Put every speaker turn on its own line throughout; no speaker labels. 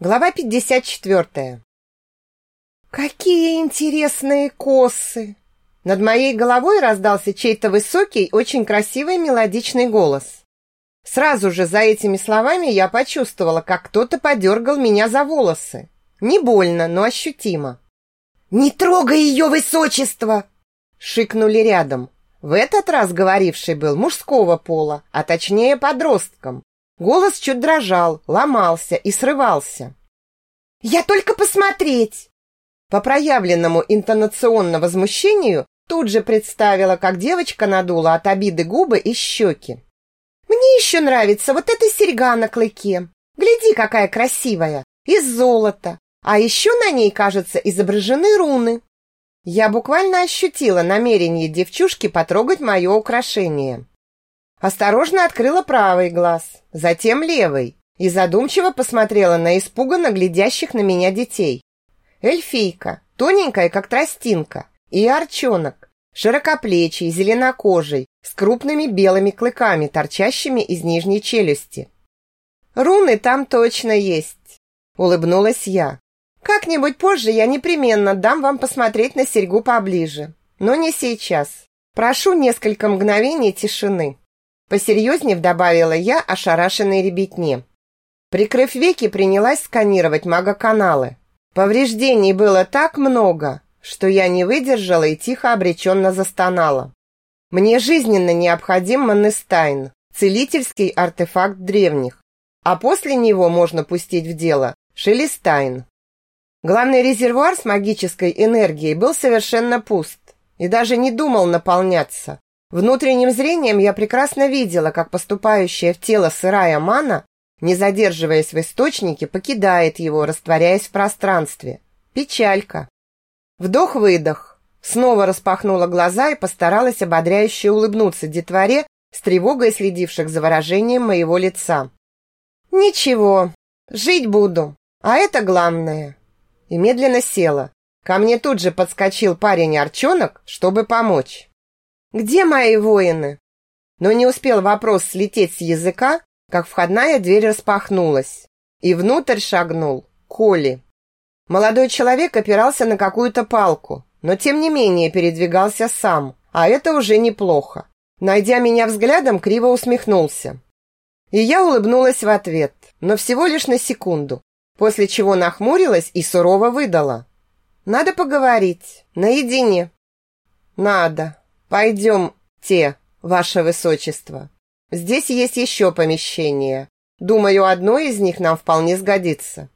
Глава 54. Какие интересные косы! Над моей головой раздался чей-то высокий, очень красивый мелодичный голос. Сразу же за этими словами я почувствовала, как кто-то подергал меня за волосы. Не больно, но ощутимо. «Не трогай ее высочество!» Шикнули рядом. В этот раз говоривший был мужского пола, а точнее подростком, Голос чуть дрожал, ломался и срывался. «Я только посмотреть!» По проявленному интонационно возмущению тут же представила, как девочка надула от обиды губы и щеки. «Мне еще нравится вот эта серьга на клыке. Гляди, какая красивая! Из золота. А еще на ней, кажется, изображены руны». Я буквально ощутила намерение девчушки потрогать мое украшение. Осторожно открыла правый глаз, затем левый и задумчиво посмотрела на испуганно глядящих на меня детей. Эльфийка, тоненькая, как тростинка, и арчонок, широкоплечий, зеленокожий, с крупными белыми клыками, торчащими из нижней челюсти. «Руны там точно есть», — улыбнулась я. «Как-нибудь позже я непременно дам вам посмотреть на серьгу поближе, но не сейчас. Прошу несколько мгновений тишины». Посерьезнее добавила я ошарашенной ребятне. Прикрыв веки, принялась сканировать магоканалы. Повреждений было так много, что я не выдержала и тихо обреченно застонала. Мне жизненно необходим Маннестайн, целительский артефакт древних, а после него можно пустить в дело Шелестайн. Главный резервуар с магической энергией был совершенно пуст и даже не думал наполняться. Внутренним зрением я прекрасно видела, как поступающая в тело сырая мана, не задерживаясь в источнике, покидает его, растворяясь в пространстве. Печалька. Вдох-выдох. Снова распахнула глаза и постаралась ободряюще улыбнуться детворе, с тревогой следивших за выражением моего лица. «Ничего, жить буду, а это главное». И медленно села. Ко мне тут же подскочил парень-арчонок, чтобы помочь. Где мои воины?» Но не успел вопрос слететь с языка, как входная дверь распахнулась, и внутрь шагнул Коли. Молодой человек опирался на какую-то палку, но тем не менее передвигался сам, а это уже неплохо. Найдя меня взглядом, криво усмехнулся. И я улыбнулась в ответ, но всего лишь на секунду, после чего нахмурилась и сурово выдала. «Надо поговорить, наедине». «Надо», «Пойдемте, ваше высочество. Здесь есть еще помещение. Думаю, одно из них нам вполне сгодится».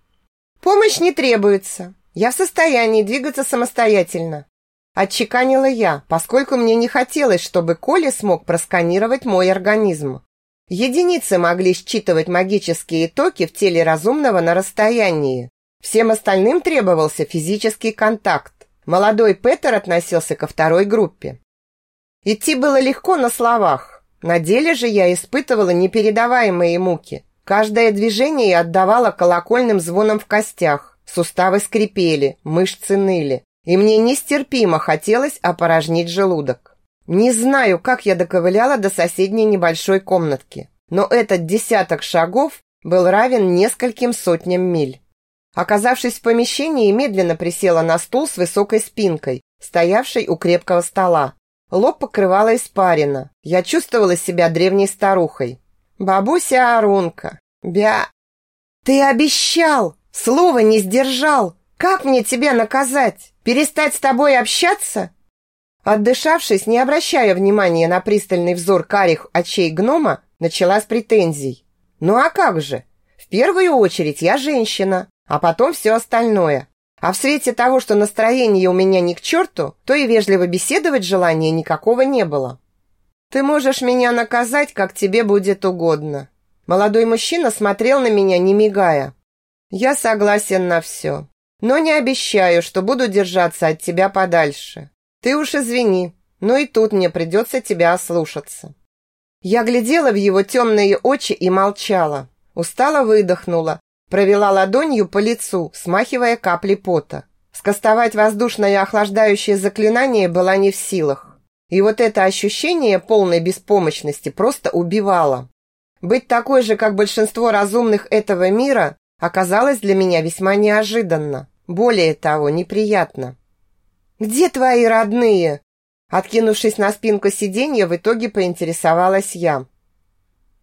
«Помощь не требуется. Я в состоянии двигаться самостоятельно», отчеканила я, поскольку мне не хотелось, чтобы Коля смог просканировать мой организм. Единицы могли считывать магические токи в теле разумного на расстоянии. Всем остальным требовался физический контакт. Молодой Петер относился ко второй группе. Идти было легко на словах. На деле же я испытывала непередаваемые муки. Каждое движение отдавало колокольным звоном в костях. Суставы скрипели, мышцы ныли. И мне нестерпимо хотелось опорожнить желудок. Не знаю, как я доковыляла до соседней небольшой комнатки, но этот десяток шагов был равен нескольким сотням миль. Оказавшись в помещении, медленно присела на стул с высокой спинкой, стоявшей у крепкого стола, Лоб покрывала испарина. Я чувствовала себя древней старухой. Бабуся Арунка. Бя... Ты обещал! Слова не сдержал! Как мне тебя наказать? Перестать с тобой общаться? Отдышавшись, не обращая внимания на пристальный взор карих очей гнома, начала с претензий. Ну а как же? В первую очередь я женщина, а потом все остальное. А в свете того, что настроение у меня не к черту, то и вежливо беседовать желания никакого не было. «Ты можешь меня наказать, как тебе будет угодно». Молодой мужчина смотрел на меня, не мигая. «Я согласен на все, но не обещаю, что буду держаться от тебя подальше. Ты уж извини, но и тут мне придется тебя ослушаться». Я глядела в его темные очи и молчала. Устало выдохнула, Провела ладонью по лицу, смахивая капли пота. Скостовать воздушное охлаждающее заклинание была не в силах. И вот это ощущение полной беспомощности просто убивало. Быть такой же, как большинство разумных этого мира, оказалось для меня весьма неожиданно, более того, неприятно. «Где твои родные?» Откинувшись на спинку сиденья, в итоге поинтересовалась я.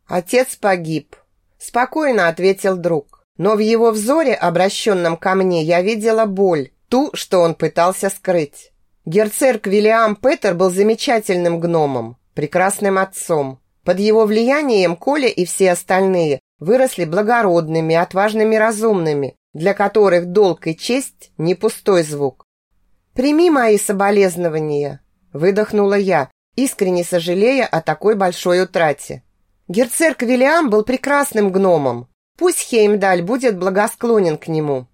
«Отец погиб», – спокойно ответил друг. Но в его взоре, обращенном ко мне, я видела боль, ту, что он пытался скрыть. Герцерк Вильям Петер был замечательным гномом, прекрасным отцом. Под его влиянием Коля и все остальные выросли благородными, отважными, разумными, для которых долг и честь – не пустой звук. «Прими мои соболезнования», – выдохнула я, искренне сожалея о такой большой утрате. Герцерк Вильям был прекрасным гномом. Пусть Хеймдаль будет благосклонен к нему.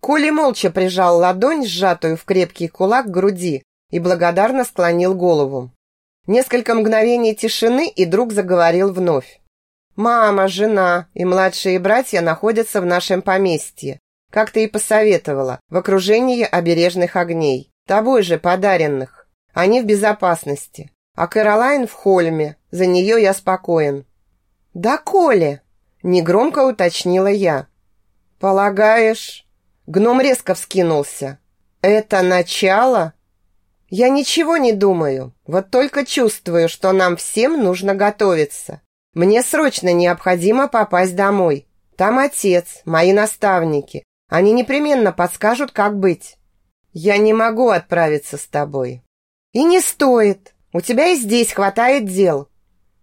Коли молча прижал ладонь, сжатую в крепкий кулак к груди, и благодарно склонил голову. Несколько мгновений тишины, и друг заговорил вновь. «Мама, жена и младшие братья находятся в нашем поместье, как ты и посоветовала, в окружении обережных огней, тобой же подаренных. Они в безопасности, а Кэролайн в Хольме, за нее я спокоен». «Да, Коля!» – негромко уточнила я. «Полагаешь?» Гном резко вскинулся. «Это начало?» «Я ничего не думаю, вот только чувствую, что нам всем нужно готовиться. Мне срочно необходимо попасть домой. Там отец, мои наставники. Они непременно подскажут, как быть. Я не могу отправиться с тобой». «И не стоит. У тебя и здесь хватает дел.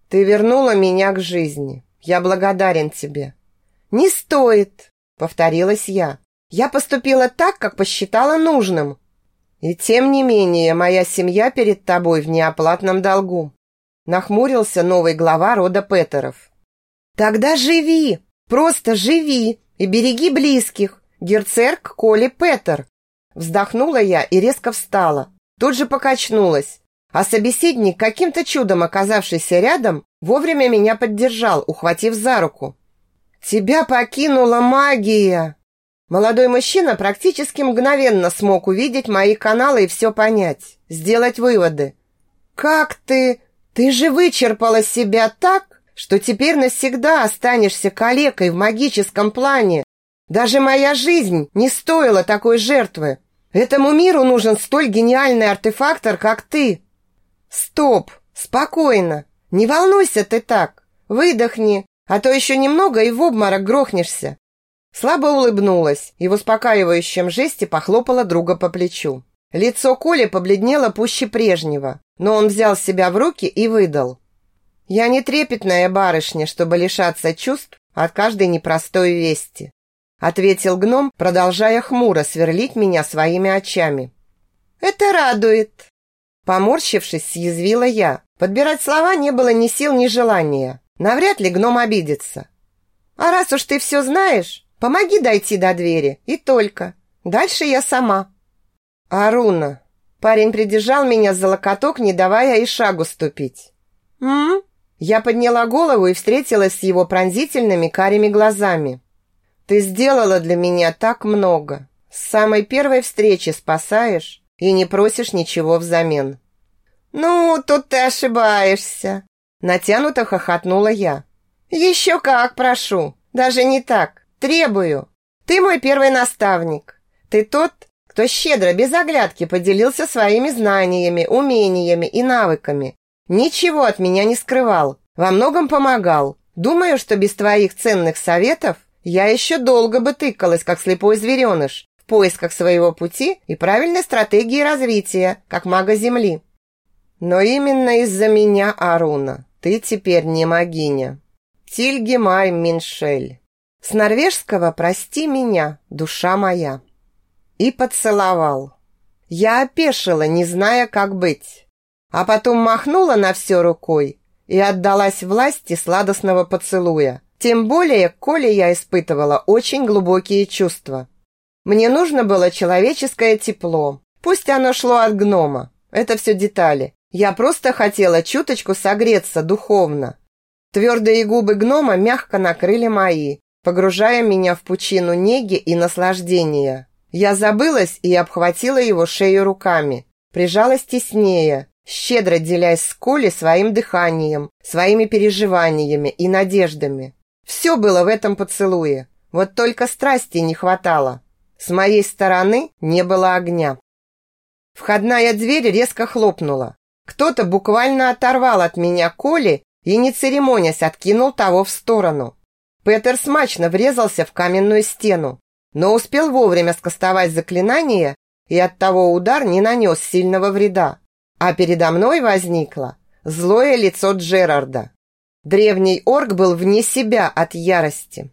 Ты вернула меня к жизни. Я благодарен тебе». «Не стоит», — повторилась я. Я поступила так, как посчитала нужным. И тем не менее, моя семья перед тобой в неоплатном долгу. Нахмурился новый глава рода Петеров. Тогда живи, просто живи и береги близких. Герцерк Коли Петер. Вздохнула я и резко встала. Тут же покачнулась. А собеседник, каким-то чудом оказавшийся рядом, вовремя меня поддержал, ухватив за руку. «Тебя покинула магия!» Молодой мужчина практически мгновенно смог увидеть мои каналы и все понять, сделать выводы. «Как ты? Ты же вычерпала себя так, что теперь навсегда останешься калекой в магическом плане. Даже моя жизнь не стоила такой жертвы. Этому миру нужен столь гениальный артефактор, как ты». «Стоп! Спокойно! Не волнуйся ты так! Выдохни, а то еще немного и в обморок грохнешься. Слабо улыбнулась и в успокаивающем жесте похлопала друга по плечу. Лицо Коли побледнело пуще прежнего, но он взял себя в руки и выдал. «Я не трепетная барышня, чтобы лишаться чувств от каждой непростой вести», ответил гном, продолжая хмуро сверлить меня своими очами. «Это радует!» Поморщившись, съязвила я. Подбирать слова не было ни сил, ни желания. Навряд ли гном обидится. «А раз уж ты все знаешь, Помоги дойти до двери, и только. Дальше я сама». «Аруна!» Парень придержал меня за локоток, не давая и шагу ступить. «М?», Я подняла голову и встретилась с его пронзительными карими глазами. «Ты сделала для меня так много. С самой первой встречи спасаешь и не просишь ничего взамен». «Ну, тут ты ошибаешься!» Натянуто хохотнула я. «Еще как прошу! Даже не так! Требую. Ты мой первый наставник. Ты тот, кто щедро, без оглядки поделился своими знаниями, умениями и навыками. Ничего от меня не скрывал, во многом помогал. Думаю, что без твоих ценных советов я еще долго бы тыкалась, как слепой звереныш, поисках своего пути и правильной стратегии развития, как мага Земли. Но именно из-за меня, Аруна, ты теперь не магиня. Тильгемай Миншель. С норвежского «Прости меня, душа моя». И поцеловал. Я опешила, не зная, как быть. А потом махнула на все рукой и отдалась власти сладостного поцелуя. Тем более, коли я испытывала очень глубокие чувства. Мне нужно было человеческое тепло. Пусть оно шло от гнома. Это все детали. Я просто хотела чуточку согреться духовно. Твердые губы гнома мягко накрыли мои, погружая меня в пучину неги и наслаждения. Я забылась и обхватила его шею руками, прижалась теснее, щедро делясь с Колей своим дыханием, своими переживаниями и надеждами. Все было в этом поцелуе. Вот только страсти не хватало. С моей стороны не было огня. Входная дверь резко хлопнула. Кто-то буквально оторвал от меня Коли и, не церемонясь, откинул того в сторону. Петер смачно врезался в каменную стену, но успел вовремя скостовать заклинание, и оттого удар не нанес сильного вреда. А передо мной возникло злое лицо Джерарда. Древний орк был вне себя от ярости.